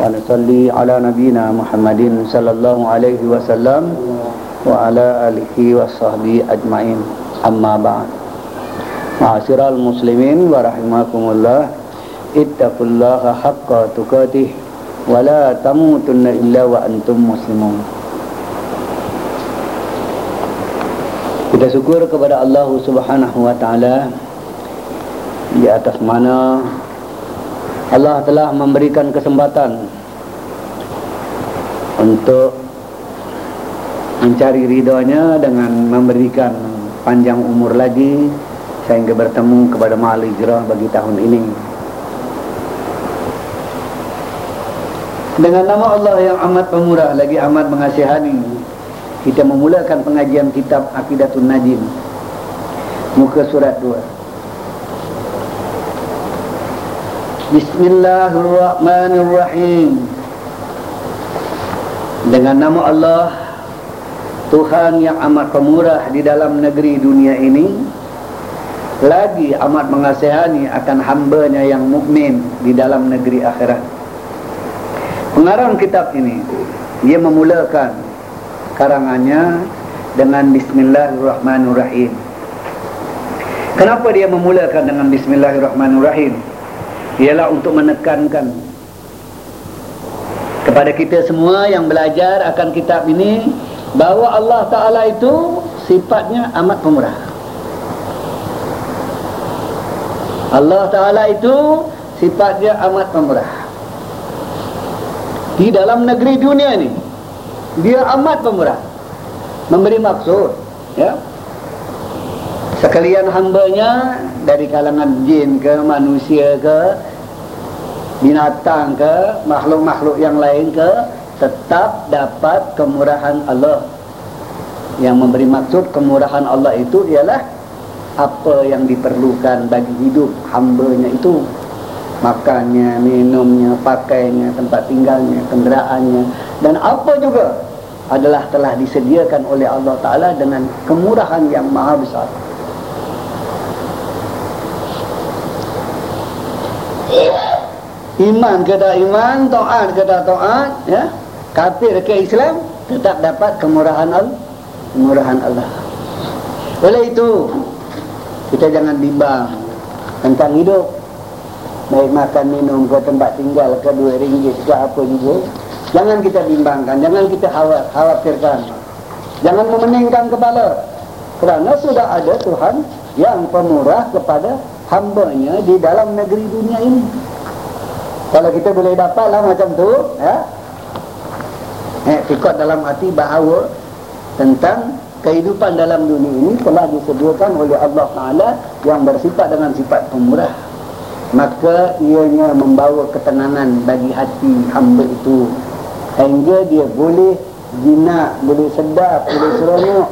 ونصلي على نبينا محمد صلى الله عليه وسلم وعلى آله وصحبه أجمعين أما بعد معاشر المسلمين ورحمكم الله اتقوا الله حق تقاته ولا تموتن إلا وأنتم مسلمون Kita syukur kepada Allah Subhanahu wa taala di atas mana Allah telah memberikan kesempatan untuk mencari ridhonya dengan memberikan panjang umur lagi sehingga bertemu kepada mahal hijrah bagi tahun ini. Dengan nama Allah yang amat pemurah lagi amat mengasihani kita memulakan pengajian kitab Aqidatun Najim muka surat 2 Bismillahirrahmanirrahim. Dengan nama Allah Tuhan yang amat pemurah di dalam negeri dunia ini Lagi amat mengasihani akan hambanya yang mukmin di dalam negeri akhirat. Pengarang kitab ini Dia memulakan karangannya dengan Bismillahirrahmanirrahim. Kenapa dia memulakan dengan Bismillahirrahmanirrahim? Ialah untuk menekankan kepada kita semua yang belajar akan kitab ini bahawa Allah Ta'ala itu sifatnya amat pemurah. Allah Ta'ala itu sifatnya amat pemurah. Di dalam negeri dunia ini dia amat pemurah. Memberi maksud ya. Sekalian hambanya dari kalangan jin ke manusia ke binatang ke makhluk-makhluk yang lain ke tetap dapat kemurahan Allah. Yang memberi maksud kemurahan Allah itu ialah apa yang diperlukan bagi hidup hambanya itu. Makannya, minumnya, pakainya, tempat tinggalnya, kenderaannya. Dan apa juga adalah telah disediakan oleh Allah Ta'ala dengan kemurahan yang maha besar iman ke tak iman, taat ke tak taat, ya. Kafir ke Islam tetap dapat kemurahan Allah. Kemurahan Allah. Oleh itu kita jangan bimbang tentang hidup. Baik makan minum ke tempat tinggal ke dua ringgit ke apa juga. Jangan kita bimbangkan, jangan kita khawatirkan. Jangan memeningkan kepala. Kerana sudah ada Tuhan yang pemurah kepada hambanya di dalam negeri dunia ini. Kalau kita boleh dapatlah macam tu, ya. Eh, ikut dalam hati bahawa tentang kehidupan dalam dunia ini telah disediakan oleh Allah Taala yang bersifat dengan sifat pemurah. Maka ianya membawa ketenangan bagi hati hamba itu sehingga dia boleh jinak, boleh sedap, boleh seronok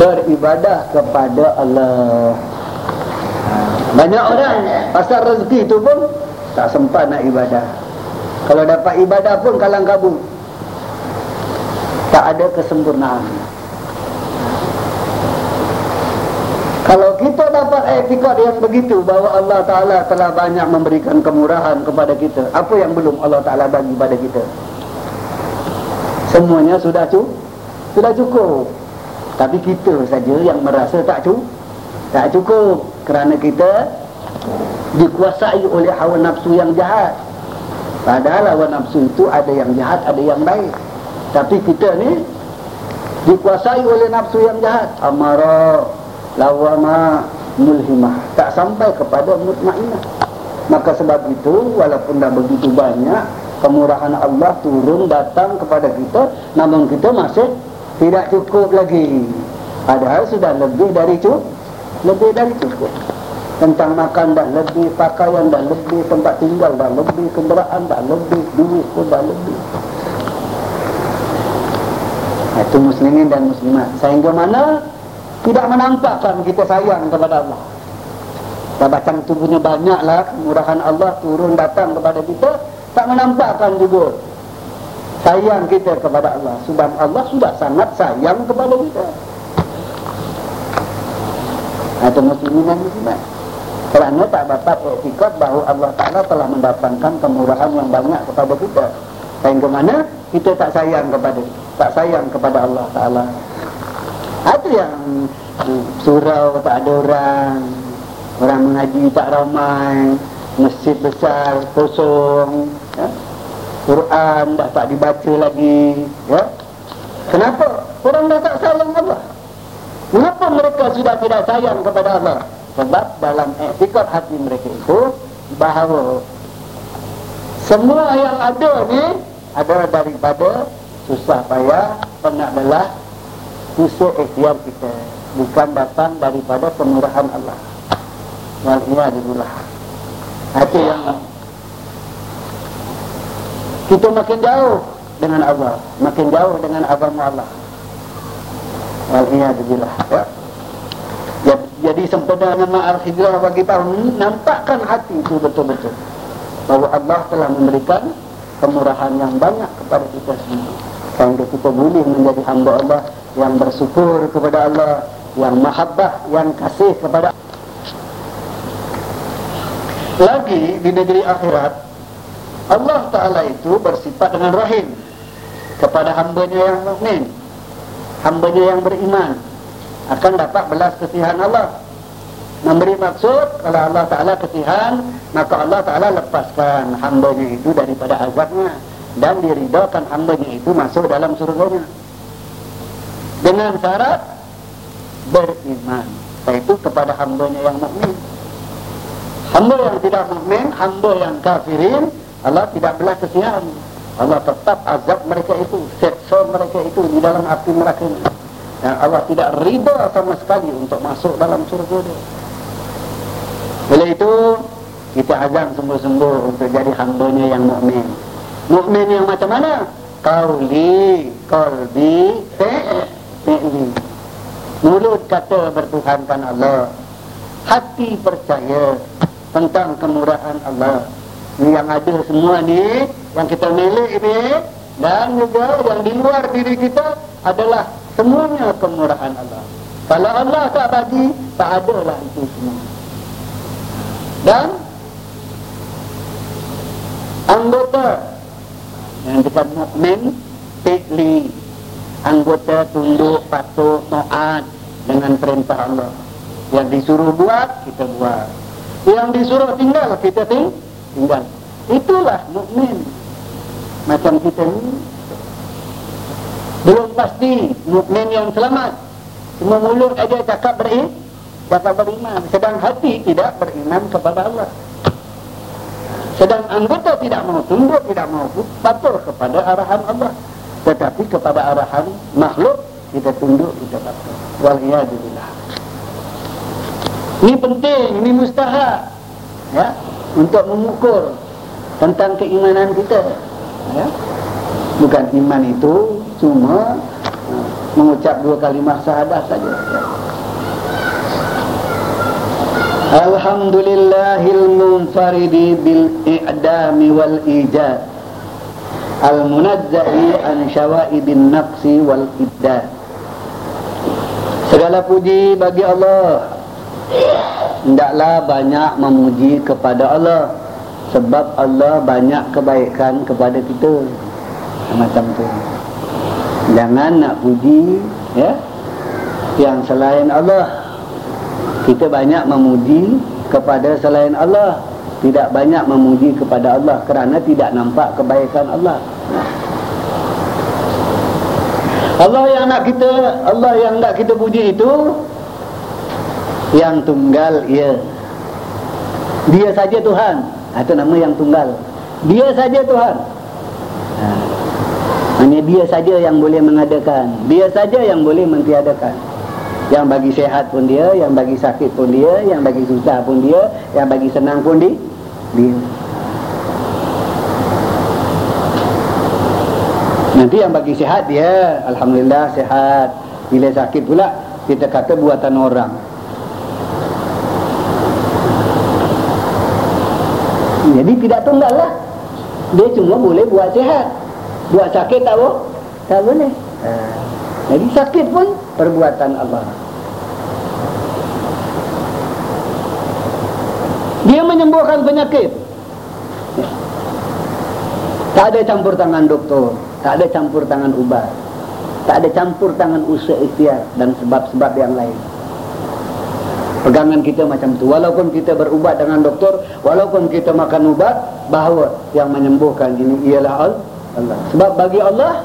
beribadah kepada Allah. Banyak orang pasal rezeki itu pun tak sempat nak ibadah. Kalau dapat ibadah pun kalang kabut. Tak ada kesempurnaan. Kalau kita dapat etikat yang begitu bahawa Allah Ta'ala telah banyak memberikan kemurahan kepada kita. Apa yang belum Allah Ta'ala bagi pada kita? Semuanya sudah cukup. Sudah cukup. Tapi kita saja yang merasa tak cukup. Tak cukup kerana kita dikuasai oleh hawa nafsu yang jahat. Padahal hawa nafsu itu ada yang jahat ada yang baik. Tapi kita ni dikuasai oleh nafsu yang jahat. Amara lawama mulhimah. Tak sampai kepada mutmainah maka sebab itu walaupun dah begitu banyak kemurahan Allah turun datang kepada kita namun kita masih tidak cukup lagi. Padahal sudah lebih dari cukup lebih dari cukup. Tentang makan dah lebih pakaian dah lebih tempat tinggal dah lebih kenderaan dah lebih duit pun dah lebih. Itu muslimin dan muslimat. Sehingga mana tidak menampakkan kita sayang kepada Allah. Dah macam tu punya banyaklah kemurahan Allah turun datang kepada kita tak menampakkan juga sayang kita kepada Allah. Sebab Allah sudah sangat sayang kepada kita atau muslimin dan muslimat kerana tak dapat iktikad bahawa Allah Ta'ala telah mendatangkan kemurahan yang banyak kepada kita. Sehingga mana? Kita tak sayang kepada tak sayang kepada Allah Ta'ala. Ada yang surau tak ada orang. Orang mengaji tak ramai. Masjid besar kosong. Ya? Quran dah tak dibaca lagi. Ya? kenapa? orang dah tak mereka sudah tidak sayang kepada Allah. Sebab dalam etikot hati mereka itu bahawa semua yang ada ni adalah daripada susah payah penat lelah usaha ikhtiar kita. Bukan datang daripada kemurahan Allah. Waliyadillah hati yang kita makin jauh dengan Allah. Makin jauh dengan agama Allah. Waliyadillah ya jadi sempena nama al-hijrah bagi tahun nampakkan hati itu betul-betul. Bahawa Allah telah memberikan kemurahan yang banyak kepada kita semua sehingga kita boleh menjadi hamba Allah yang bersyukur kepada Allah yang mahabbah yang kasih kepada lagi di negeri akhirat Allah Ta'ala itu bersifat dengan rahim kepada hambanya yang mukmin, hambanya yang beriman akan dapat belas kesihan Allah. Memberi maksud kalau Allah Ta'ala kesihan maka Allah Ta'ala lepaskan hambanya itu daripada azabnya. Dan diridakan hambanya itu masuk dalam surganya. Dengan syarat beriman. Yaitu kepada hambanya yang mukmin. Hamba yang tidak mukmin hamba yang kafirin Allah tidak belas kesihan. Allah tetap azab mereka itu seksa mereka itu di dalam api mereka yang Allah tidak rida sama sekali untuk masuk dalam surga dia. Oleh itu, kita azam sungguh-sungguh untuk jadi hambanya yang mukmin. Mukmin yang macam mana? Kauli, kalbi, fi'li. Mulut kata bertuhankan Allah. Hati percaya tentang kemurahan Allah. Yang ada semua ni, yang kita milik ini, dan juga yang di luar diri kita adalah Semuanya kemurahan Allah. Kalau Allah tak bagi, tak ada lah itu semua. Dan anggota yang kita mukmin pikli anggota tunduk patuh taat dengan perintah Allah. Yang disuruh buat kita buat. Yang disuruh tinggal kita tinggal. Itulah mukmin. Macam kita ni belum pasti mukmin yang selamat. Cuma mulut aja cakap beriman cakap beriman. Sedang hati tidak beriman kepada Allah. Sedang anggota tidak mau tunduk tidak mau patuh kepada arahan Allah. Tetapi kepada arahan makhluk kita tunduk kita patuh. Waliyadillah ini penting ini mustahak ya untuk mengukur tentang keimanan kita ya. Bukan iman itu cuma uh, mengucap dua kalimah syahadah saja. Alhamdulillahil munfaridi bil i'dami wal ijad. Al munazzahi an syawaibin naqsi wal iddad Segala puji bagi Allah. Hendaklah banyak memuji kepada Allah. Sebab Allah banyak kebaikan kepada kita. Macam tu jangan nak puji ya. Yang selain Allah. Kita banyak memuji kepada selain Allah. Tidak banyak memuji kepada Allah kerana tidak nampak kebaikan Allah. Allah yang nak kita Allah yang nak kita puji itu yang tunggal ya dia saja Tuhan. Itu nama yang tunggal. Dia saja Tuhan hanya dia saja yang boleh mengadakan. Dia saja yang boleh mentiadakan. Yang bagi sehat pun dia, yang bagi sakit pun dia, yang bagi susah pun dia, yang bagi senang pun dia. dia. Nanti yang bagi sehat dia, Alhamdulillah sehat. Bila sakit pula, kita kata buatan orang. Jadi tidak tunggal lah. Dia cuma boleh buat sehat. Buat sakit tak boleh? Tak boleh. Ha. Jadi sakit pun perbuatan Allah. dia menyembuhkan penyakit tak ada campur tangan doktor tak ada campur tangan ubat tak ada campur tangan usaha ikhtiar dan sebab-sebab yang lain pegangan kita macam tu walaupun kita berubat dengan doktor walaupun kita makan ubat bahawa yang menyembuhkan ini ialah Allah sebab bagi Allah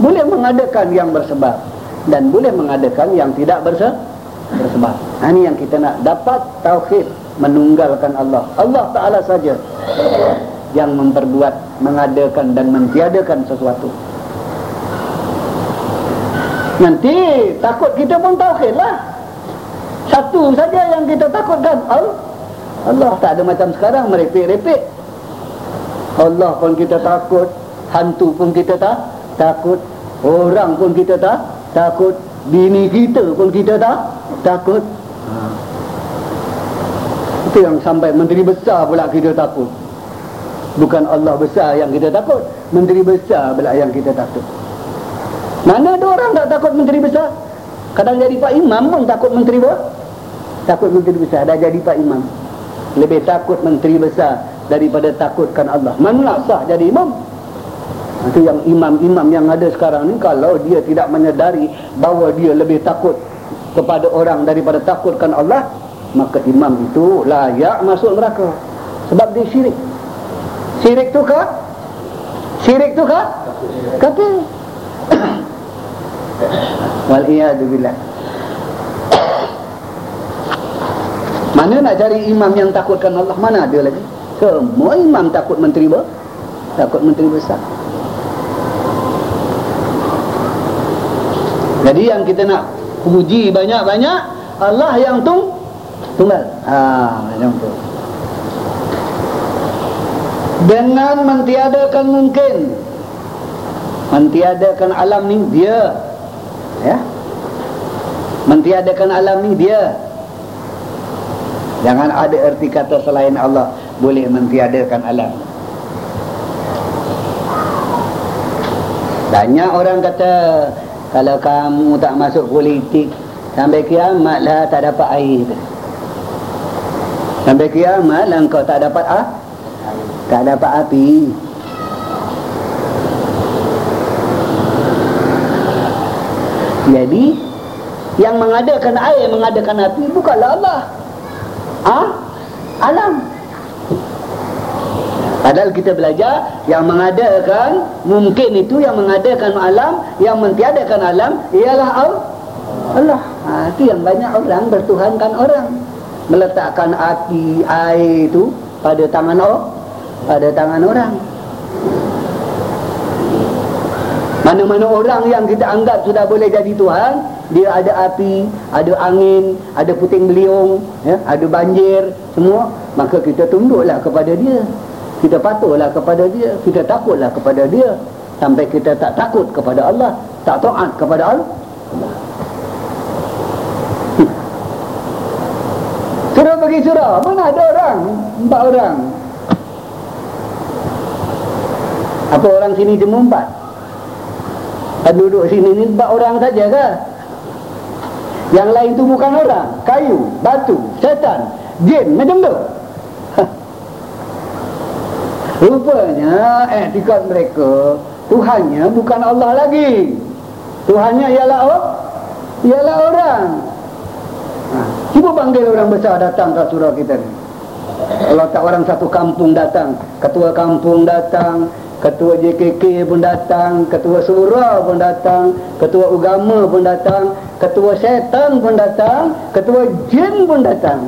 boleh mengadakan yang bersebab. Dan boleh mengadakan yang tidak bersebab. Ha, ini yang kita nak dapat tauhid menunggalkan Allah. Allah Ta'ala saja yang memperbuat mengadakan dan mentiadakan sesuatu. Nanti takut kita pun tauhid lah. Satu saja yang kita takutkan Allah. Allah tak ada macam sekarang merepek-repek. Allah pun kita takut, hantu pun kita tak takut, orang pun kita tak takut, bini kita pun kita tak takut. Ha. Itu yang sampai menteri besar pula kita takut. Bukan Allah besar yang kita takut, menteri besar pula yang kita takut. Mana ada orang tak takut menteri besar? Kadang jadi Pak Imam pun takut menteri besar. Takut menteri besar. Dah jadi Pak Imam. Lebih takut menteri besar daripada takutkan Allah. Mana sah jadi imam? Itu yang imam-imam yang ada sekarang ni. Kalau dia tidak menyedari bahawa dia lebih takut kepada orang daripada takutkan Allah. Maka imam itu layak masuk neraka. Sebab dia syirik. Syirik tu kah? Syirik tu kah? Kata. Wal'iyadu billah Mana nak cari imam yang takutkan Allah Mana ada lagi Semua imam takut menteri ber Takut menteri besar Jadi yang kita nak puji banyak-banyak Allah yang tung Tunggal. Haa macam tu. Dengan mentiadakan mungkin. Mentiadakan alam ni dia. Ya? Mentiadakan alam ni dia. Jangan ada erti kata selain Allah boleh mentiadakan alam. Banyak orang kata kalau kamu tak masuk politik sampai kiamat lah tak dapat air sampai kiamat lah kau tak dapat ah tak dapat api Jadi yang mengadakan air, mengadakan api bukanlah Allah. Ah? Alam. Padahal kita belajar yang mengadakan mungkin itu yang mengadakan alam, yang mentiadakan alam ialah Allah. Ha, itu yang banyak orang bertuhankan orang. Meletakkan api, air itu pada tangan orang. Pada tangan orang. Mana-mana orang yang kita anggap sudah boleh jadi Tuhan Dia ada api, ada angin, ada puting beliung ya, Ada banjir, semua Maka kita tunduklah kepada dia Kita patuhlah kepada dia Kita takutlah kepada dia. Sampai kita tak takut kepada Allah Tak taat kepada Allah. Surah bagi surah Mana ada orang? Empat orang. Apa orang sini cuma empat? duduk sini ni sebab orang saja ke? Yang lain tu bukan orang. Kayu, batu, setan jin, macam tu rupanya etikat mereka Tuhannya bukan Allah lagi Tuhannya ialah oh, ialah orang ha. cuba panggil orang besar datang ke surah kita ni kalau tak orang satu kampung datang ketua kampung datang ketua JKK pun datang, ketua surah pun datang, ketua agama pun datang, ketua syaitan pun datang, ketua jin pun datang.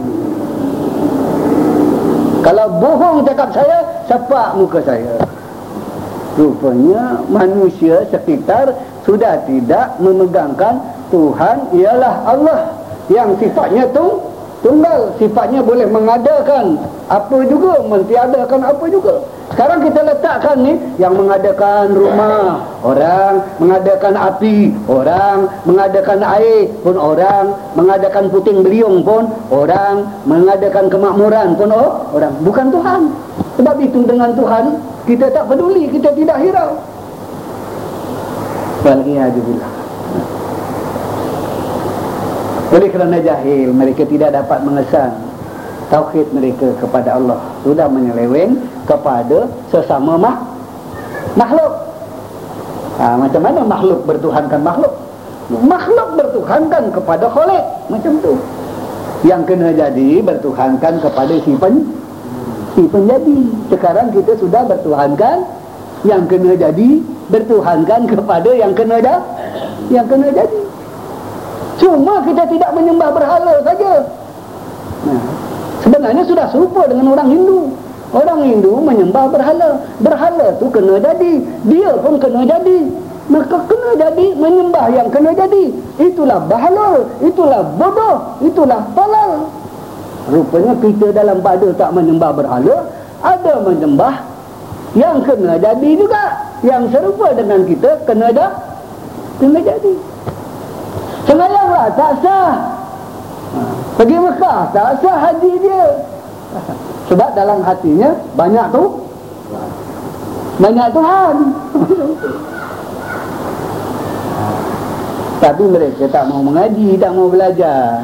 Kalau bohong cakap saya, sepak muka saya. Rupanya manusia sekitar sudah tidak memegangkan Tuhan ialah Allah yang sifatnya tu tunggal, sifatnya boleh mengadakan apa juga, mentiadakan apa juga. Sekarang kita letakkan ni yang mengadakan rumah orang, mengadakan api orang, mengadakan air pun orang, mengadakan puting beliung pun orang, mengadakan kemakmuran pun oh, orang. Bukan Tuhan. Sebab itu dengan Tuhan kita tak peduli, kita tidak hirau. Waliyahzubillah. Oleh kerana jahil mereka tidak dapat mengesan tauhid mereka kepada Allah. Sudah menyeleweng kepada sesama mah, makhluk. Ha, macam mana makhluk bertuhankan makhluk? Makhluk bertuhankan kepada kholik macam tu. Yang kena jadi bertuhankan kepada si pen si penjadi. Sekarang kita sudah bertuhankan yang kena jadi bertuhankan kepada yang kena dah yang kena jadi. Cuma kita tidak menyembah berhala saja sebenarnya sudah serupa dengan orang Hindu. Orang Hindu menyembah berhala. Berhala tu kena jadi. Dia pun kena jadi. Maka kena jadi menyembah yang kena jadi. Itulah bahalul itulah bodoh itulah palal rupanya kita dalam pada tak menyembah berhala ada menyembah yang kena jadi juga. Yang serupa dengan kita kena dah kena jadi. Semayanglah tak sah. Pergi Mekah. Tak sah haji dia. Sebab dalam hatinya banyak tu banyak Tuhan. Tapi mereka tak mau mengaji tak mau belajar.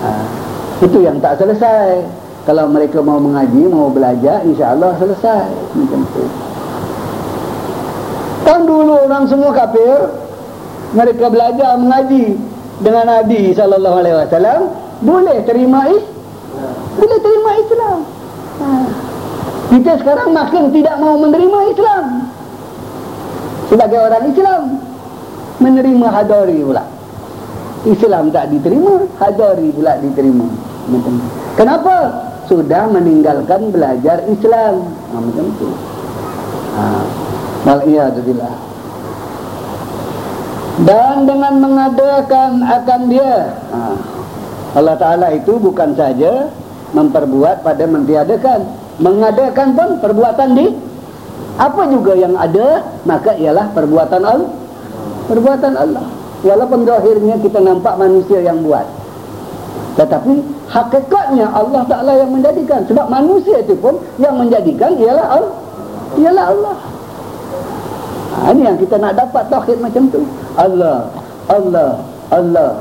Ha, itu yang tak selesai. Kalau mereka mau mengaji mau belajar insya-Allah selesai. Macam tu. Kan dulu orang semua kafir mereka belajar mengaji dengan Nabi sallallahu alaihi wasallam boleh terima is? Boleh terima Islam. Ha. kita sekarang makin tidak mau menerima Islam. Sebagai orang Islam menerima hadari pula. Islam tak diterima hadari pula diterima. Kenapa? Sudah meninggalkan belajar Islam. Ha, macam tu. Ha. Mal'iyadzubillah dan dengan mengadakan akan dia. Ha. Allah Ta'ala itu bukan saja memperbuat pada mentiadakan. Mengadakan pun perbuatan di apa juga yang ada maka ialah perbuatan Allah perbuatan Allah. Walaupun zahirnya kita nampak manusia yang buat. Tetapi hakikatnya Allah Taala yang menjadikan. Sebab manusia itu pun yang menjadikan ialah Allah ialah Allah. Ha, ini yang kita nak dapat tauhid macam tu Allah Allah Allah.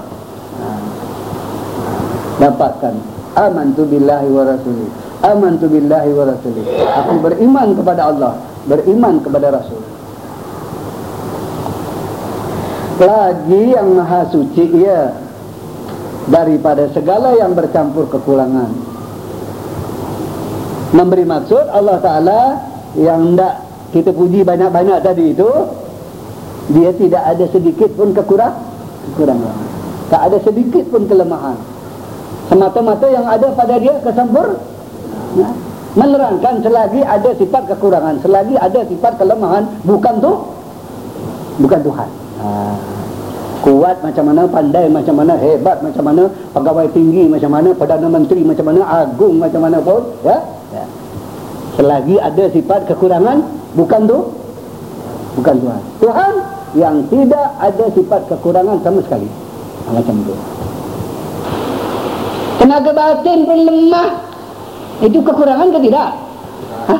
Dapatkan. Amantu billahi wa rasuli amantu billahi wa rasuli aku beriman kepada Allah beriman kepada rasul. Lagi yang maha suci ia daripada segala yang bercampur kekurangan. Memberi maksud Allah Ta'ala yang tidak kita puji banyak-banyak tadi itu dia tidak ada sedikit pun kekurang kekurangan tak ada sedikit pun kelemahan semata-mata yang ada pada dia kesempur ya? menerangkan selagi ada sifat kekurangan selagi ada sifat kelemahan bukan tu bukan Tuhan Ha. kuat macam mana, pandai macam mana, hebat macam mana, pegawai tinggi macam mana, perdana menteri macam mana, agung macam mana pun, ya. ya. Selagi ada sifat kekurangan, bukan tu, bukan Tuhan. Tuhan yang tidak ada sifat kekurangan sama sekali. Ha, macam tu. Tenaga batin pun lemah. Itu kekurangan ke tidak? Ha?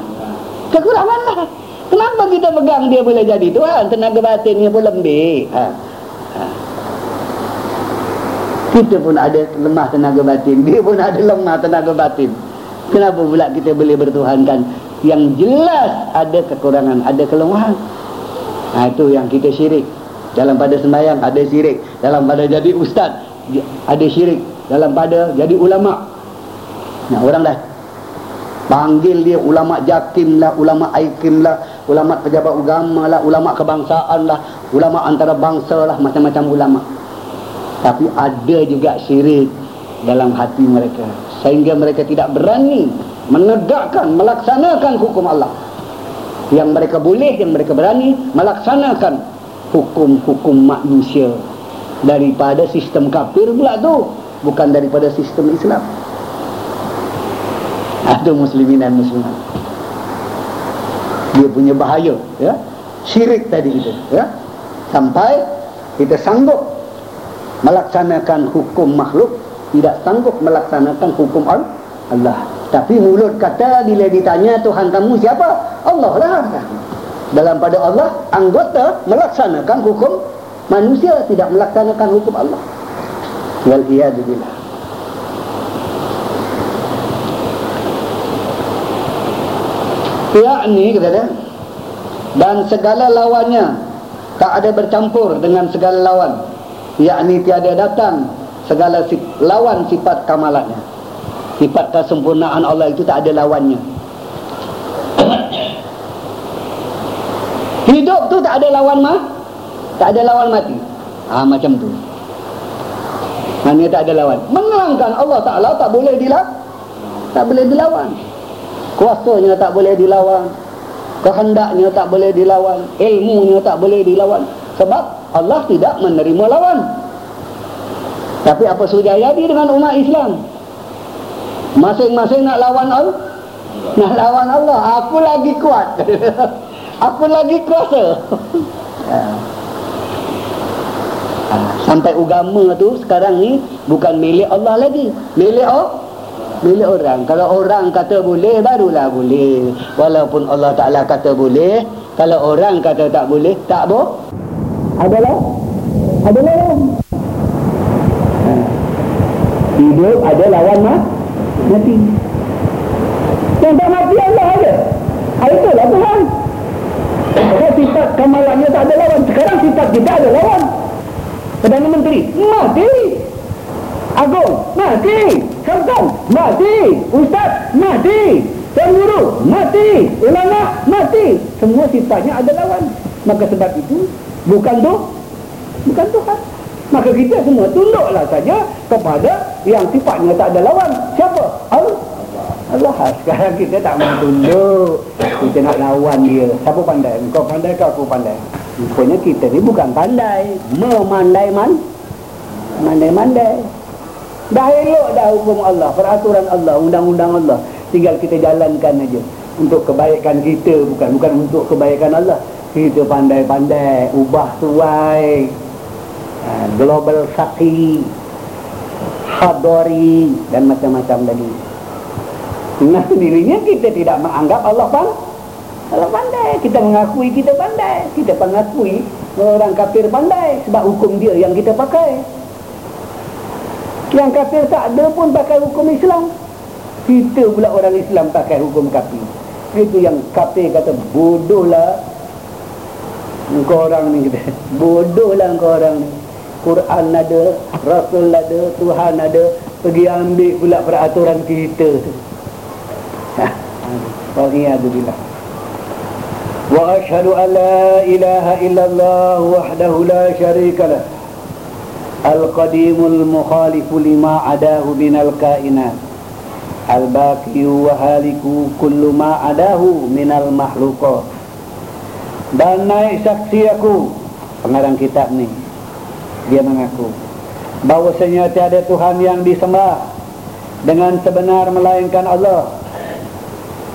Kekurangan lah. Kenapa kita pegang dia boleh jadi Tuhan? Tenaga batinnya pun lebih. Ha. ha. Kita pun ada lemah tenaga batin. Dia pun ada lemah tenaga batin. Kenapa pula kita boleh bertuhankan? Yang jelas ada kekurangan, ada kelemahan. Ha, itu yang kita syirik. Dalam pada sembahyang ada syirik. Dalam pada jadi ustaz ada syirik. Dalam pada jadi ulama. Nah, orang dah panggil dia ulama jakim lah, ulama aikim lah, ulama pejabat agama lah, ulama kebangsaan lah, ulama antara bangsa lah, macam-macam ulama. Tapi ada juga syirik dalam hati mereka. Sehingga mereka tidak berani menegakkan, melaksanakan hukum Allah. Yang mereka boleh, yang mereka berani melaksanakan hukum-hukum manusia. Daripada sistem kafir pula tu. Bukan daripada sistem Islam. Ada muslimin dan muslimat dia punya bahaya ya syirik tadi itu ya sampai kita sanggup melaksanakan hukum makhluk tidak sanggup melaksanakan hukum Allah tapi mulut kata bila ditanya Tuhan kamu siapa? Allah lah. Dalam pada Allah, anggota melaksanakan hukum manusia tidak melaksanakan hukum Allah. Waliyadzubillah. Yakni kata dia, dan segala lawannya tak ada bercampur dengan segala lawan. Yakni tiada datang segala lawan sifat kamalatnya sifat kesempurnaan Allah itu tak ada lawannya. Hidup tu tak ada lawan mah tak ada lawan mati. Ha, macam tu. Hanya tak ada lawan. Menangkan Allah Ta'ala tak boleh dilawan tak boleh dilawan. Kuasanya tak boleh dilawan. Kehendaknya tak boleh dilawan. Ilmunya tak boleh dilawan. Sebab Allah tidak menerima lawan. Tapi apa sudah jadi dengan umat Islam masing-masing nak lawan Allah? Nak lawan Allah? Aku lagi kuat. Aku lagi kuasa. Ya. sampai agama tu sekarang ni bukan milik Allah lagi. Milik Allah milik orang. Kalau orang kata boleh barulah boleh. Walaupun Allah Ta'ala kata boleh kalau orang kata tak boleh tak boleh adalah adalah ha. hidup ada lawan mah mati. Yang tak mati Allah ada. Ha, itulah Tuhan. Kalau sifat kamalannya tak ada lawan. Sekarang sifat kita ada lawan. Perdana Menteri mati. Agung mati. Sultan mati. Ustaz mati. Guru mati. Ulama mati. Semua sifatnya ada lawan. Maka sebab itu Bukan tu Bukan Tuhan. Maka kita semua tunduklah saja Kepada yang sifatnya tak ada lawan Siapa? Allah Allah sekarang kita tak mahu tunduk Kita nak lawan dia Siapa pandai? Kau pandai ke aku pandai? Rupanya kita ni bukan pandai Memandai man Mandai-mandai Dah elok dah hukum Allah, peraturan Allah, undang-undang Allah. Tinggal kita jalankan aja untuk kebaikan kita bukan bukan untuk kebaikan Allah. Kita pandai-pandai ubah tuai. Ha, global saki hadori dan macam-macam lagi. Nah sendirinya kita tidak menganggap Allah pan Allah pandai. Kita mengakui kita pandai. Kita mengakui orang kafir pandai sebab hukum dia yang kita pakai. Yang kafir tak ada pun pakai hukum Islam. Kita pula orang Islam pakai hukum kafir. Itu yang kafir kata bodohlah. Engkau orang ni kita. Bodohlah engkau orang ni. Quran ada, Rasul ada, Tuhan ada, pergi ambil pula peraturan kita tu. Alhamdulillah. Wa ashadu an la ilaha illallah wahdahu la sharika lah. Al-Qadimul Mukhalifu lima adahu minal kainat. Al-Baqiyu wa haliku kullu ma adahu minal mahlukah. Dan naik saksi aku. Pengarang kitab ni dia mengaku bahwasanya tiada Tuhan yang disembah dengan sebenar melainkan Allah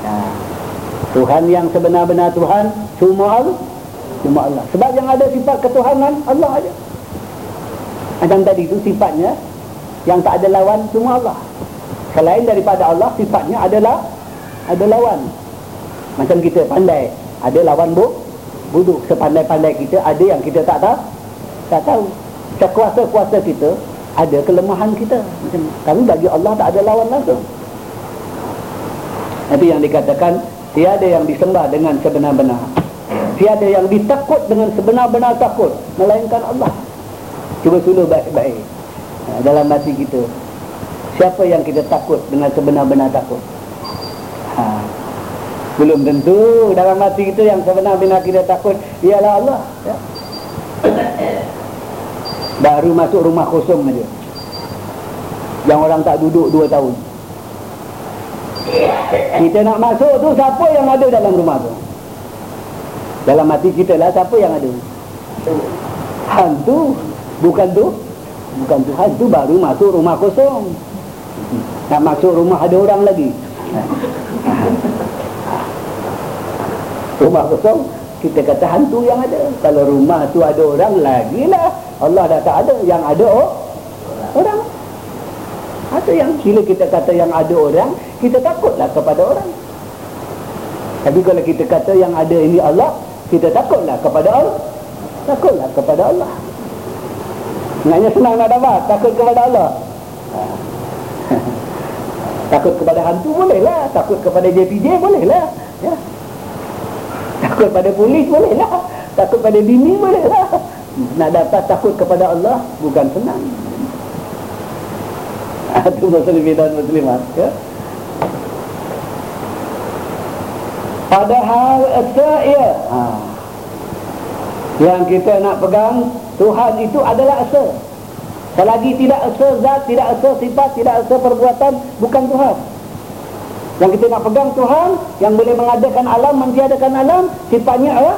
nah, Tuhan yang sebenar-benar Tuhan cuma Allah cuma Allah sebab yang ada sifat ketuhanan Allah aja Adam tadi itu sifatnya yang tak ada lawan cuma Allah. Selain daripada Allah sifatnya adalah ada lawan. Macam kita pandai, ada lawan bu, buduk. Sepandai-pandai kita ada yang kita tak tahu. Tak tahu. Sekuasa-kuasa kita ada kelemahan kita. Macam kami bagi Allah tak ada lawan langsung. Itu yang dikatakan tiada yang disembah dengan sebenar-benar. Tiada yang ditakut dengan sebenar-benar takut melainkan Allah. Cuba suluh baik-baik ha, Dalam hati kita Siapa yang kita takut dengan sebenar-benar takut ha. Belum tentu dalam hati kita yang sebenar-benar kita takut Ialah Allah ya. Baru masuk rumah kosong aja Yang orang tak duduk dua tahun. Kita nak masuk tu siapa yang ada dalam rumah tu? Dalam hati kita lah siapa yang ada? Hantu Bukan tu. Bukan tu tu baru masuk rumah kosong. Nak masuk rumah ada orang lagi. Rumah kosong Kita kata hantu yang ada. Kalau rumah tu ada orang lagi lah Allah dah tak ada Yang ada oh, orang. Atau yang bila kita kata yang ada orang Kita takutlah kepada orang. Tapi kalau kita kata yang ada ini Allah Kita takutlah kepada Allah. Takutlah kepada Allah. Sebenarnya senang nak dapat Takut kepada Allah. Takut kepada hantu boleh lah Takut kepada JPJ boleh lah ya. Takut pada polis boleh lah. Takut pada bini boleh lah. Nak dapat takut kepada Allah bukan senang. Itu muslim dan muslimat ya. Padahal asa ya. Ha. yang kita nak pegang Tuhan itu adalah asa selagi tidak asa zat tidak asa sifat tidak asa perbuatan bukan Tuhan yang kita nak pegang Tuhan yang boleh mengadakan alam, mentiadakan alam, sifatnya apa?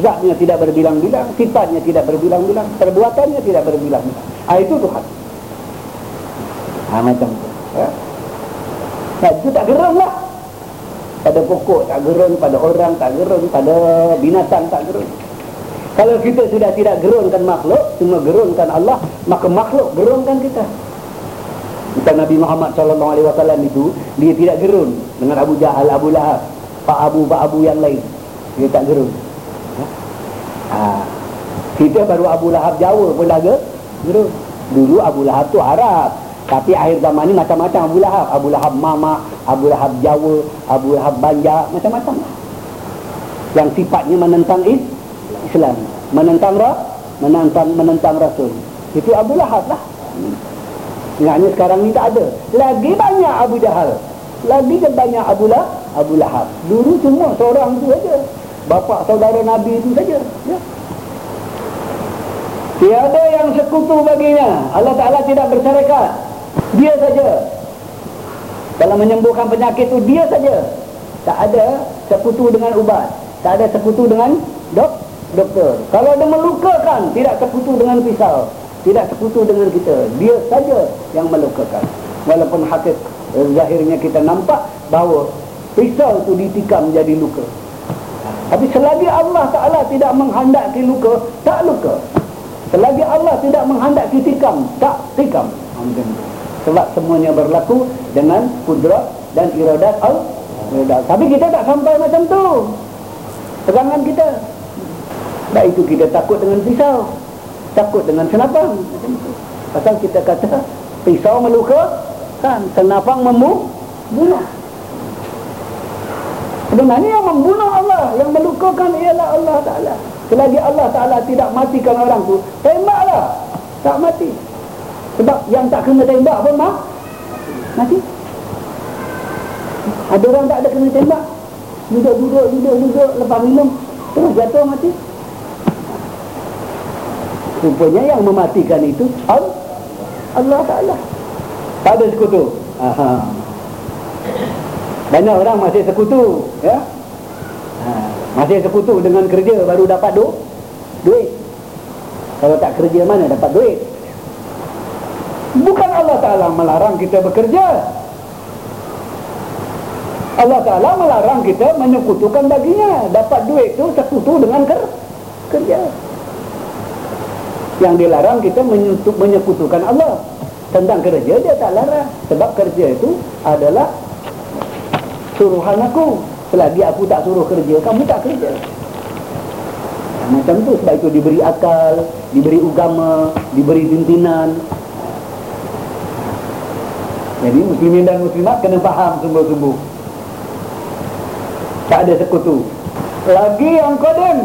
Zatnya tidak berbilang-bilang, sifatnya tidak berbilang-bilang, perbuatannya tidak berbilang-bilang. Ah itu Tuhan. Ah macam tu. Ya. Nah, itu tak geram lah. Pada pokok tak geram, pada orang tak geram, pada binatang tak geram. Kalau kita sudah tidak gerunkan makhluk, cuma gerunkan Allah, maka makhluk gerunkan kita. Bukan Nabi Muhammad sallallahu alaihi wasallam itu dia tidak gerun dengan Abu Jahal, Abu Lahab, Pak Abu, Pak Abu yang lain. Dia tak gerun. Ha. Kita baru Abu Lahab Jawa pun dah gerun. Dulu Abu Lahab tu Arab. Tapi akhir zaman ni macam-macam Abu Lahab. Abu Lahab Mama, Abu Lahab Jawa, Abu Lahab Banjar, macam-macam lah. Yang sifatnya menentang Islam. Menentang Rasul. Menentang, menentang Rasul. Itu Abu Lahab lah. Ingatnya sekarang ni tak ada. Lagi banyak Abu Jahal. Lagi banyak Abu Lah, Abu Lahab. Dulu semua seorang tu saja. Bapa saudara Nabi itu saja. Ya. Tiada yang sekutu baginya. Allah Ta'ala tidak bersyarikat. Dia saja. Dalam menyembuhkan penyakit itu, dia saja. Tak ada sekutu dengan ubat. Tak ada sekutu dengan dok doktor. Kalau dia melukakan, tidak sekutu dengan pisau tidak sekutu dengan kita. Dia saja yang melukakan. Walaupun hakik eh, zahirnya kita nampak bahawa pisau itu ditikam menjadi luka. Tapi selagi Allah Ta'ala tidak menghendaki luka tak luka. Selagi Allah tidak menghendaki tikam tak tikam. Sebab semuanya berlaku dengan kudrat dan iradat Allah tapi kita tak sampai macam tu. Pegangan kita. Tak itu kita takut dengan pisau takut dengan senapang pasal kita kata pisau meluka kan? Senapang membunuh sebenarnya yang membunuh Allah yang melukakan ialah Allah Ta'ala. Selagi Allah Ta'ala tidak matikan orang tu tembaklah. Tak mati. Sebab yang tak kena tembak pun mah mati. Ada orang tak ada kena tembak? Duduk-duduk duduk-duduk lepas minum terus jatuh mati Rupanya yang mematikan itu Allah Ta'ala Tak ada sekutu Aha. Banyak orang masih sekutu ya? Ha. Masih sekutu dengan kerja baru dapat du duit Kalau tak kerja mana dapat duit Bukan Allah Ta'ala melarang kita bekerja Allah Ta'ala melarang kita menyekutukan baginya Dapat duit itu sekutu dengan ker kerja yang dilarang kita menyekutukan Allah. Tentang kerja dia tak larang. Sebab kerja itu adalah suruhan aku. Selagi aku tak suruh kerja kamu tak kerja. Macam tu. Sebab itu diberi akal diberi agama diberi pimpinan. Jadi muslimin dan muslimat kena faham sungguh-sungguh. Tak ada sekutu. Lagi yang kodem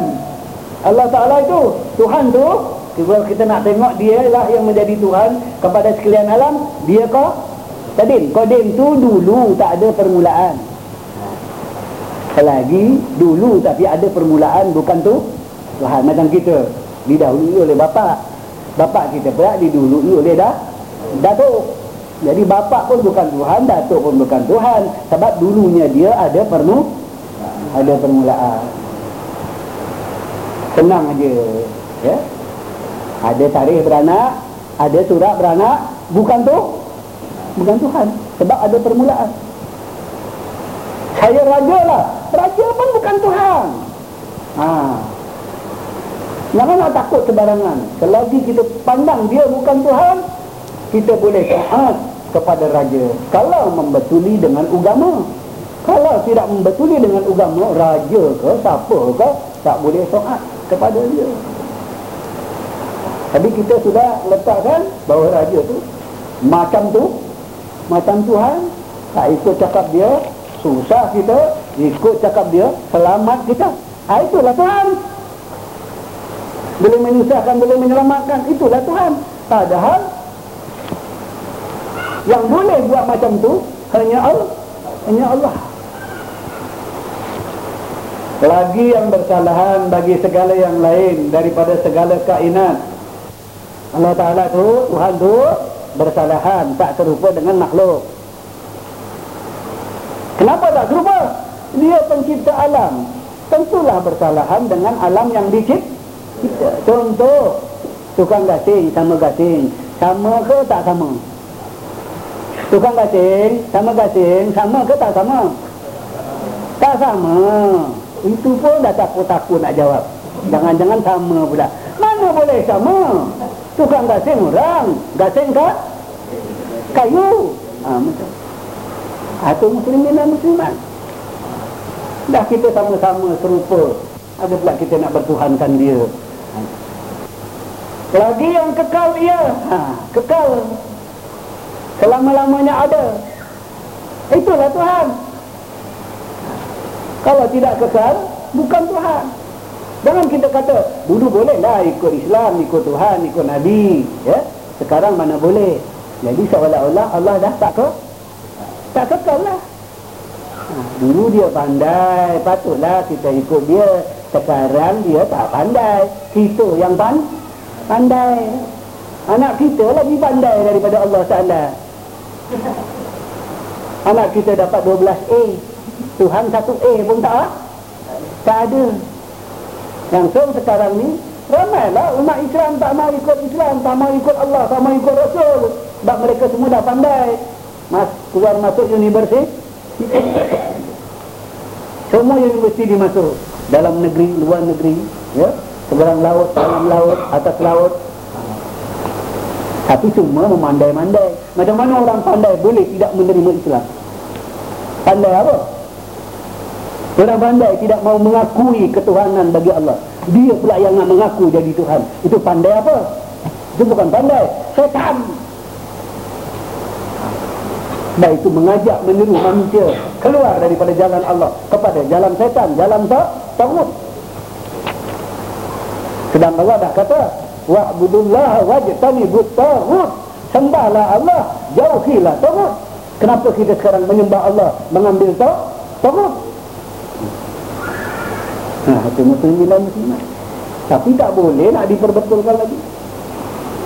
Allah Ta'ala itu Tuhan tu kalau kita nak tengok dia lah yang menjadi Tuhan kepada sekalian alam, dia kau Kodim. Kodim tu dulu tak ada permulaan. Selagi dulu tapi ada permulaan bukan tu Tuhan macam kita didahului oleh bapa. Bapa kita pula didahului oleh dah datuk. Jadi bapa pun bukan Tuhan, datuk pun bukan Tuhan sebab dulunya dia ada permu ada permulaan. Senang aja. Ya. Ada tarikh beranak, ada surat beranak, bukan tu? Bukan Tuhan. Sebab ada permulaan. Saya raja lah. Raja pun bukan Tuhan. Ha. Jangan nak takut sebarangan. Selagi kita pandang dia bukan Tuhan, kita boleh taat kepada raja. Kalau membetuli dengan agama. Kalau tidak membetuli dengan agama, raja ke, siapa ke, tak boleh taat kepada dia. Tapi kita sudah letakkan bahawa raja tu macam tu, macam Tuhan, tak ikut cakap dia, susah kita, ikut cakap dia selamat kita. Ha, itulah Tuhan. Boleh menyusahkan boleh menyelamatkan itulah Tuhan. Padahal yang boleh buat macam tu hanya Allah hanya Allah. Lagi yang bersalahan bagi segala yang lain daripada segala kainat Allah Ta'ala tu Tuhan tu bersalahan tak serupa dengan makhluk. Kenapa tak serupa dia pencipta alam. Tentulah bersalahan dengan alam yang dicipta contoh tukang gasing sama gasing sama ke tak sama? Tukang gasing sama gasing sama ke tak sama? Tak sama. Itu pun dah takut-takut nak jawab. Jangan-jangan sama pula. Mana boleh sama tukang gasing orang. Gasing ke kayu. Ha, macam. Atau muslimin dan muslimat. Dah kita sama-sama serupa. Ada pula kita nak bertuhankan dia. Lagi yang kekal ia. Ha, kekal. Selama-lamanya ada. Itulah Tuhan. Kalau tidak kekal bukan Tuhan jangan kita kata dulu boleh lah ikut Islam ikut Tuhan ikut Nabi ya. Sekarang mana boleh? Jadi seolah-olah Allah dah tak ke? Tak kekal lah. Ha, dulu dia pandai patutlah kita ikut dia. Sekarang dia tak pandai. Kita yang pandai. Anak kita lagi pandai daripada Allah Ta'ala. Anak kita dapat 12A Tuhan satu A pun tak tak ada yang so sekarang ni ramailah umat Islam tak mau ikut Islam tak mau ikut Allah tak mau ikut Rasul. Sebab mereka semua dah pandai. Mas, keluar masuk universiti? Semua universiti dimasuk. Dalam negeri luar negeri ya. Seberang laut dalam laut atas laut. Tapi cuma memandai-mandai. Macam mana orang pandai boleh tidak menerima Islam? Pandai apa orang pandai tidak mau mengakui ketuhanan bagi Allah. Dia pula yang nak mengaku jadi Tuhan. Itu pandai apa? Itu bukan pandai. Setan! Baik itu mengajak meniru manusia keluar daripada jalan Allah kepada jalan setan jalan tak takut sedang Allah dah kata wa'budullah wajtanibut taghut sembahlah Allah jauhilah taghut kenapa kita sekarang menyembah Allah mengambil tak taghut nah itu muslim dan muslimat tapi tak boleh nak diperbetulkan lagi.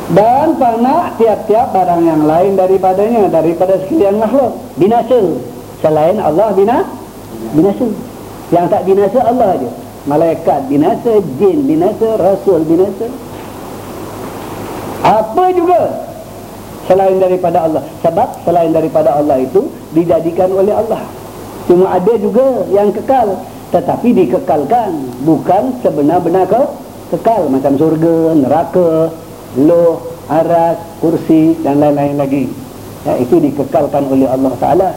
Dan fana tiap-tiap barang yang lain daripadanya daripada sekalian makhluk binasa. Selain Allah bina binasa. Yang tak binasa Allah aja malaikat binasa jin binasa rasul binasa. Apa juga selain daripada Allah? Sebab selain daripada Allah itu dijadikan oleh Allah. Cuma ada juga yang kekal tetapi dikekalkan bukan sebenar-benar ke kekal macam surga neraka loh aras kursi dan lain-lain lagi. Ya, itu dikekalkan oleh Allah Ta'ala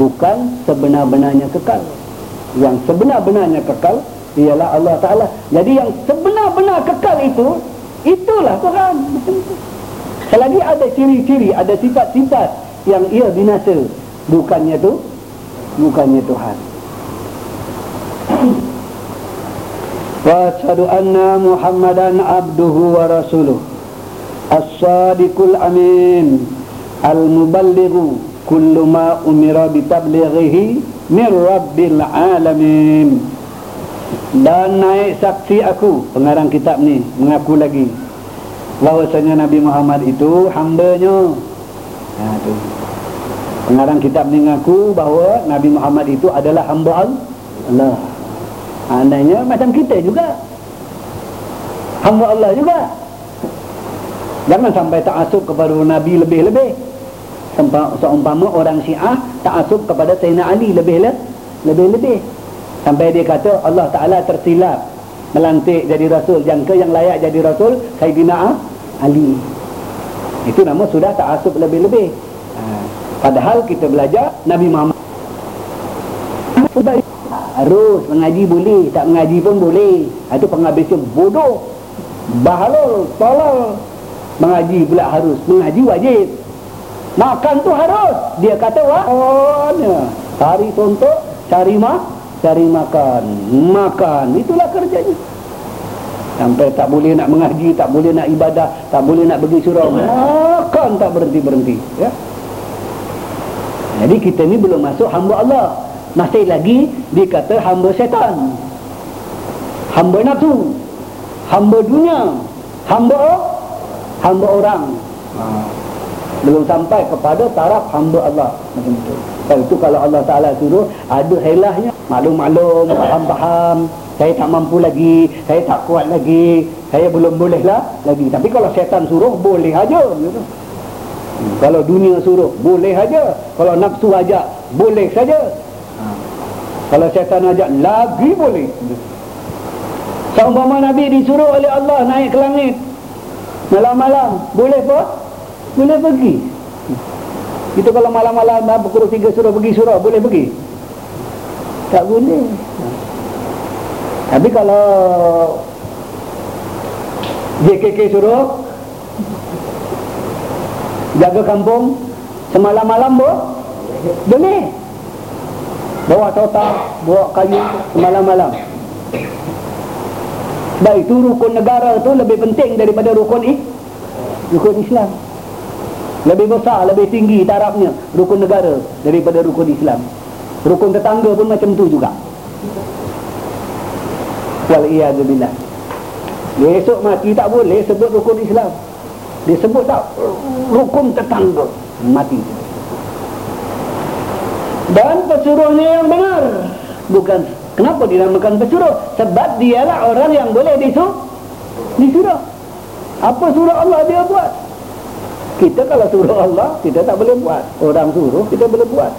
bukan sebenar-benarnya kekal. Yang sebenar-benarnya kekal ialah Allah Ta'ala. Jadi yang sebenar-benar kekal itu itulah Tuhan. Selagi ada ciri-ciri ada sifat-sifat yang ia binasa bukannya tu bukannya Tuhan anna muhammadan abduhu wa rasuluh as-sadiqul amin al-muballighu kullu ma umira bitablighihi min rabbil alamin dan naik saksi aku. Pengarang kitab ni mengaku lagi bahwasanya Nabi Muhammad itu hambanya. Ha, tu. pengarang kitab ni mengaku bahawa Nabi Muhammad itu adalah hamba Allah andainya macam kita juga. Hamba Allah juga. Jangan sampai tak asuk kepada Nabi lebih-lebih. Seumpama orang syiah tak asuk kepada Sayyidina Ali lebih-lebih. Sampai dia kata Allah Ta'ala tersilap Melantik jadi Rasul Jangka yang layak jadi Rasul Sayyidina Ali. Itu nama sudah tak asup lebih-lebih. Ha. Padahal kita belajar Nabi Muhammad Harus mengaji boleh Tak mengaji pun boleh. Itu penghabisnya bodoh. Bahalul, tolol. Mengaji pula harus. Mengaji wajib. Makan tu harus. Dia kata wah Cari contoh Cari mah cari makan. Makan. Itulah kerjanya. Sampai tak boleh nak mengaji tak boleh nak ibadah tak boleh nak pergi surau. Makan tak berhenti-berhenti ya? Jadi kita ni belum masuk hamba Allah masih lagi dikata hamba setan hamba nafsu. Hamba dunia. Hamba hamba orang. Belum sampai kepada taraf hamba Allah. Macam itu. Kalau itu kalau Allah Ta'ala suruh ada helahnya. Maklum-maklum faham-faham. Saya tak mampu lagi. Saya tak kuat lagi. Saya belum boleh lah lagi. Tapi kalau setan suruh boleh aja. Kalau dunia suruh boleh aja. Kalau nafsu ajak boleh saja. Kalau setan ajak lagi boleh Seumpama Nabi disuruh oleh Allah naik ke langit Malam-malam Boleh apa? Boleh pergi Kita kalau malam-malam Pukul tiga suruh pergi surau Boleh pergi? Tak boleh Tapi kalau JKK suruh Jaga kampung Semalam-malam bo? Boleh Bawa total Bawa kayu Semalam-malam Baik itu rukun negara tu lebih penting daripada rukun ini. Rukun Islam. Lebih besar, lebih tinggi tarafnya rukun negara daripada rukun Islam. Rukun tetangga pun macam tu juga. Wal iyadzubillah. Besok mati tak boleh sebut rukun Islam. Dia sebut tak rukun tetangga mati. Dan pesuruhnya yang benar bukan Kenapa dinamakan pesuruh? Sebab dialah orang yang boleh disuruh. Disuruh. Apa suruh Allah dia buat? Kita kalau suruh Allah, kita tak boleh buat. Orang suruh, kita boleh buat.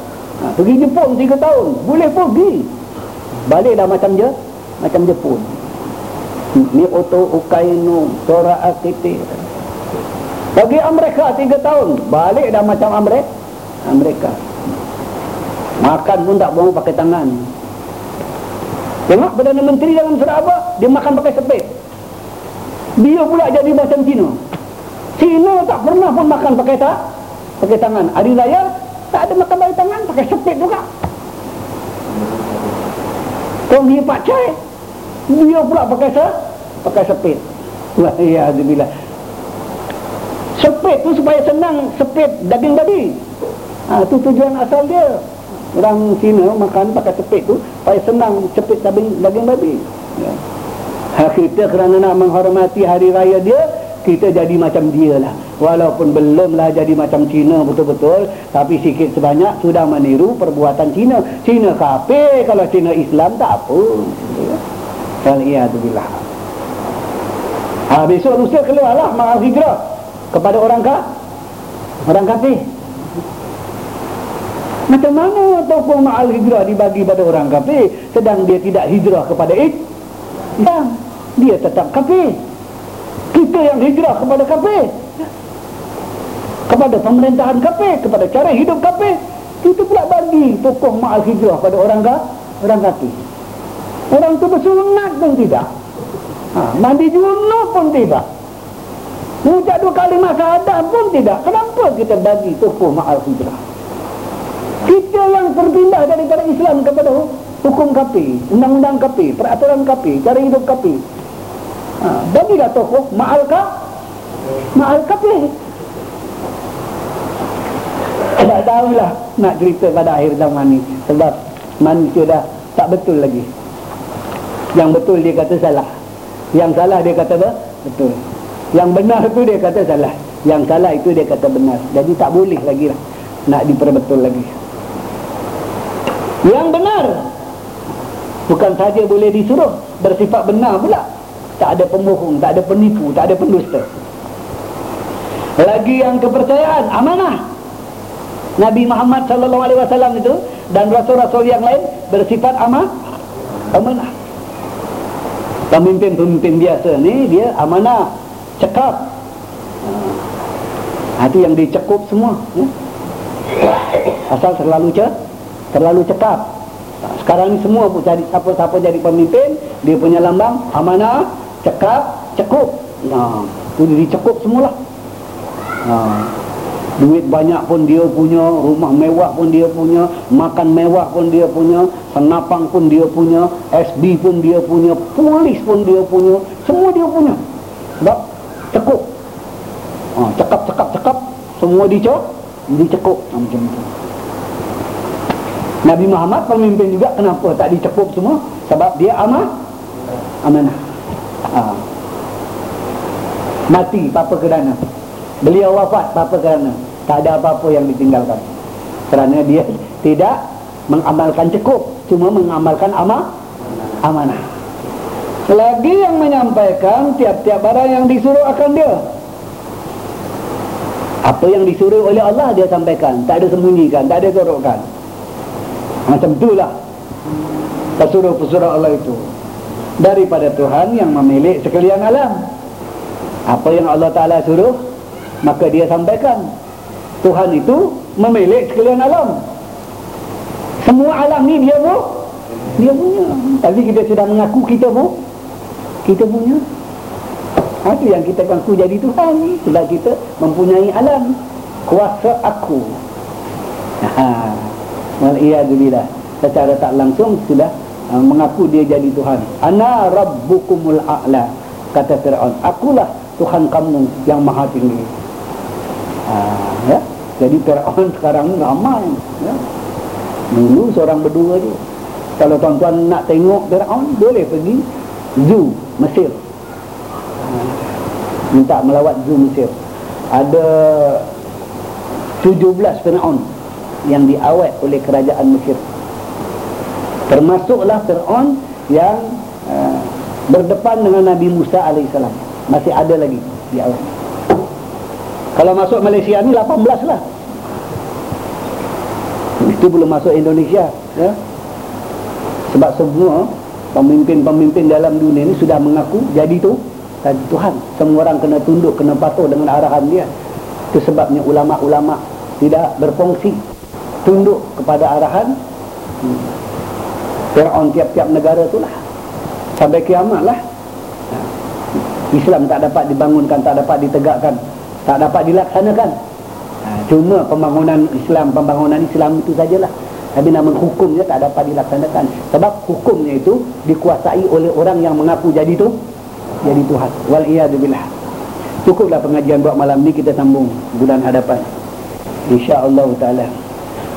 Ha, pergi Jepun 3 tahun. Boleh pergi. Balik dah macam je. Macam Jepun. Ni Oto Ukainu, Tora Akiti. Pergi Amerika 3 tahun. Balik dah macam Amerika. Amerika. Makan pun tak boleh pakai tangan. Tengok Perdana Menteri dalam surah apa? Dia makan pakai sepit. Dia pula jadi macam Cina. Cina tak pernah pun makan pakai tak? Pakai tangan. Hari raya tak ada makan pakai tangan, pakai sepit juga. Kong dia pak cai. Dia pula pakai se pakai sepit. Wah, ya alhamdulillah. Sepit tu supaya senang sepit daging babi. Ha, tu tujuan asal dia. Orang Cina makan pakai cepit tu Supaya senang cepit daging, daging babi ya. Kita kerana nak menghormati hari raya dia Kita jadi macam dia lah Walaupun belumlah jadi macam Cina betul-betul Tapi sikit sebanyak sudah meniru perbuatan Cina Cina kafir Kalau Cina Islam tak apa ya. bilah. ha, Besok Rusia keluarlah Maaf hijrah Kepada orang kah? Orang kafir macam mana tokoh ma'al hijrah dibagi pada orang kafir sedang dia tidak hijrah kepada Islam. Dia tetap kafir. Kita yang hijrah kepada kafir. Kepada pemerintahan kafir, kepada cara hidup kafir. Kita pula bagi tokoh ma'al hijrah pada orang kafir. Orang kafir. Orang tu bersunat pun tidak. Ha, mandi junub pun tidak. Mengucap dua kalimat syahadah pun tidak. Kenapa kita bagi tokoh ma'al hijrah? Kita yang terpindah daripada Islam kepada hukum kapi, undang-undang kapi, peraturan kapi, cara hidup kapi. Ha, bagilah tokoh ma'al ka ma'al kapi. Tak tahulah nak cerita pada akhir zaman ni sebab manusia dah tak betul lagi. Yang betul dia kata salah. Yang salah dia kata apa? Betul. Yang benar tu dia kata salah. Yang salah itu dia kata benar. Jadi tak boleh lagi lah nak diperbetul lagi yang benar. Bukan saja boleh disuruh bersifat benar pula. Tak ada pembohong tak ada penipu tak ada pendusta. Lagi yang kepercayaan amanah. Nabi Muhammad wasallam itu dan rasul-rasul yang lain bersifat amanah amanah. Pemimpin-pemimpin biasa ni dia amanah cekap. Ha, itu yang dicekup semua ya? asal terlalu cekap terlalu cekap sekarang ni semua pun cari siapa-siapa jadi pemimpin dia punya lambang amanah cekap cekup nah tu dia cekup semualah nah Duit banyak pun dia punya, rumah mewah pun dia punya, makan mewah pun dia punya, senapang pun dia punya, SB pun dia punya, polis pun dia punya, semua dia punya. Sebab cekup. Ha, cekap, cekap, cekap, semua dicok, dicekup. Ha, macam tu. Nabi Muhammad pemimpin juga kenapa tak dicekup semua? Sebab dia amanah. Amanah. Ha. Mati, apa kerana? Beliau wafat apa kerana tak ada apa-apa yang ditinggalkan. Kerana dia tidak mengamalkan cukup, cuma mengamalkan ama amanah. Lagi yang menyampaikan tiap-tiap barang yang disuruh akan dia. Apa yang disuruh oleh Allah dia sampaikan, tak ada sembunyikan, tak ada sorokkan. Macam itulah pesuruh-pesuruh Allah itu. Daripada Tuhan yang memilih sekalian alam. Apa yang Allah Taala suruh maka dia sampaikan. Tuhan itu memilih sekalian alam. Semua alam ni dia pun dia punya. Tapi kita sudah mengaku kita pun kita punya. Itu yang kita mengaku jadi Tuhan sebab kita mempunyai alam. Kuasa aku Wal'iyadubillah Secara tak langsung sudah uh, Mengaku dia jadi Tuhan. Ana rabbukumul a'la Kata Fir'aun. Akulah Tuhan kamu yang maha tinggi. Ha, ya? jadi Fir'aun sekarang ramai ya? dulu seorang berdua je. Kalau tuan-tuan nak tengok Fir'aun boleh pergi zoo Mesir. Ha, minta melawat zoo Mesir. Ada 17 Fir'aun yang diawet oleh kerajaan Mesir termasuklah Fir'aun yang uh, berdepan dengan Nabi Musa AS masih ada lagi diawet kalau masuk Malaysia ni 18 lah. Itu belum masuk Indonesia. Ya? Sebab semua pemimpin-pemimpin dalam dunia ni sudah mengaku jadi tu tadi Tuhan. Semua orang kena tunduk, kena patuh dengan arahan dia. Itu sebabnya ulama-ulama tidak berfungsi tunduk kepada arahan hmm. Fir'aun tiap-tiap negara tu lah. Sampai kiamat lah. Islam tak dapat dibangunkan, tak dapat ditegakkan tak dapat dilaksanakan. Ha, cuma pembangunan Islam pembangunan Islam itu sajalah. Tapi namun hukumnya tak dapat dilaksanakan. Sebab hukumnya itu dikuasai oleh orang yang mengaku jadi tu jadi Tuhan. Wal billah. Cukuplah pengajian buat malam ni kita sambung bulan hadapan. Insyaallah taala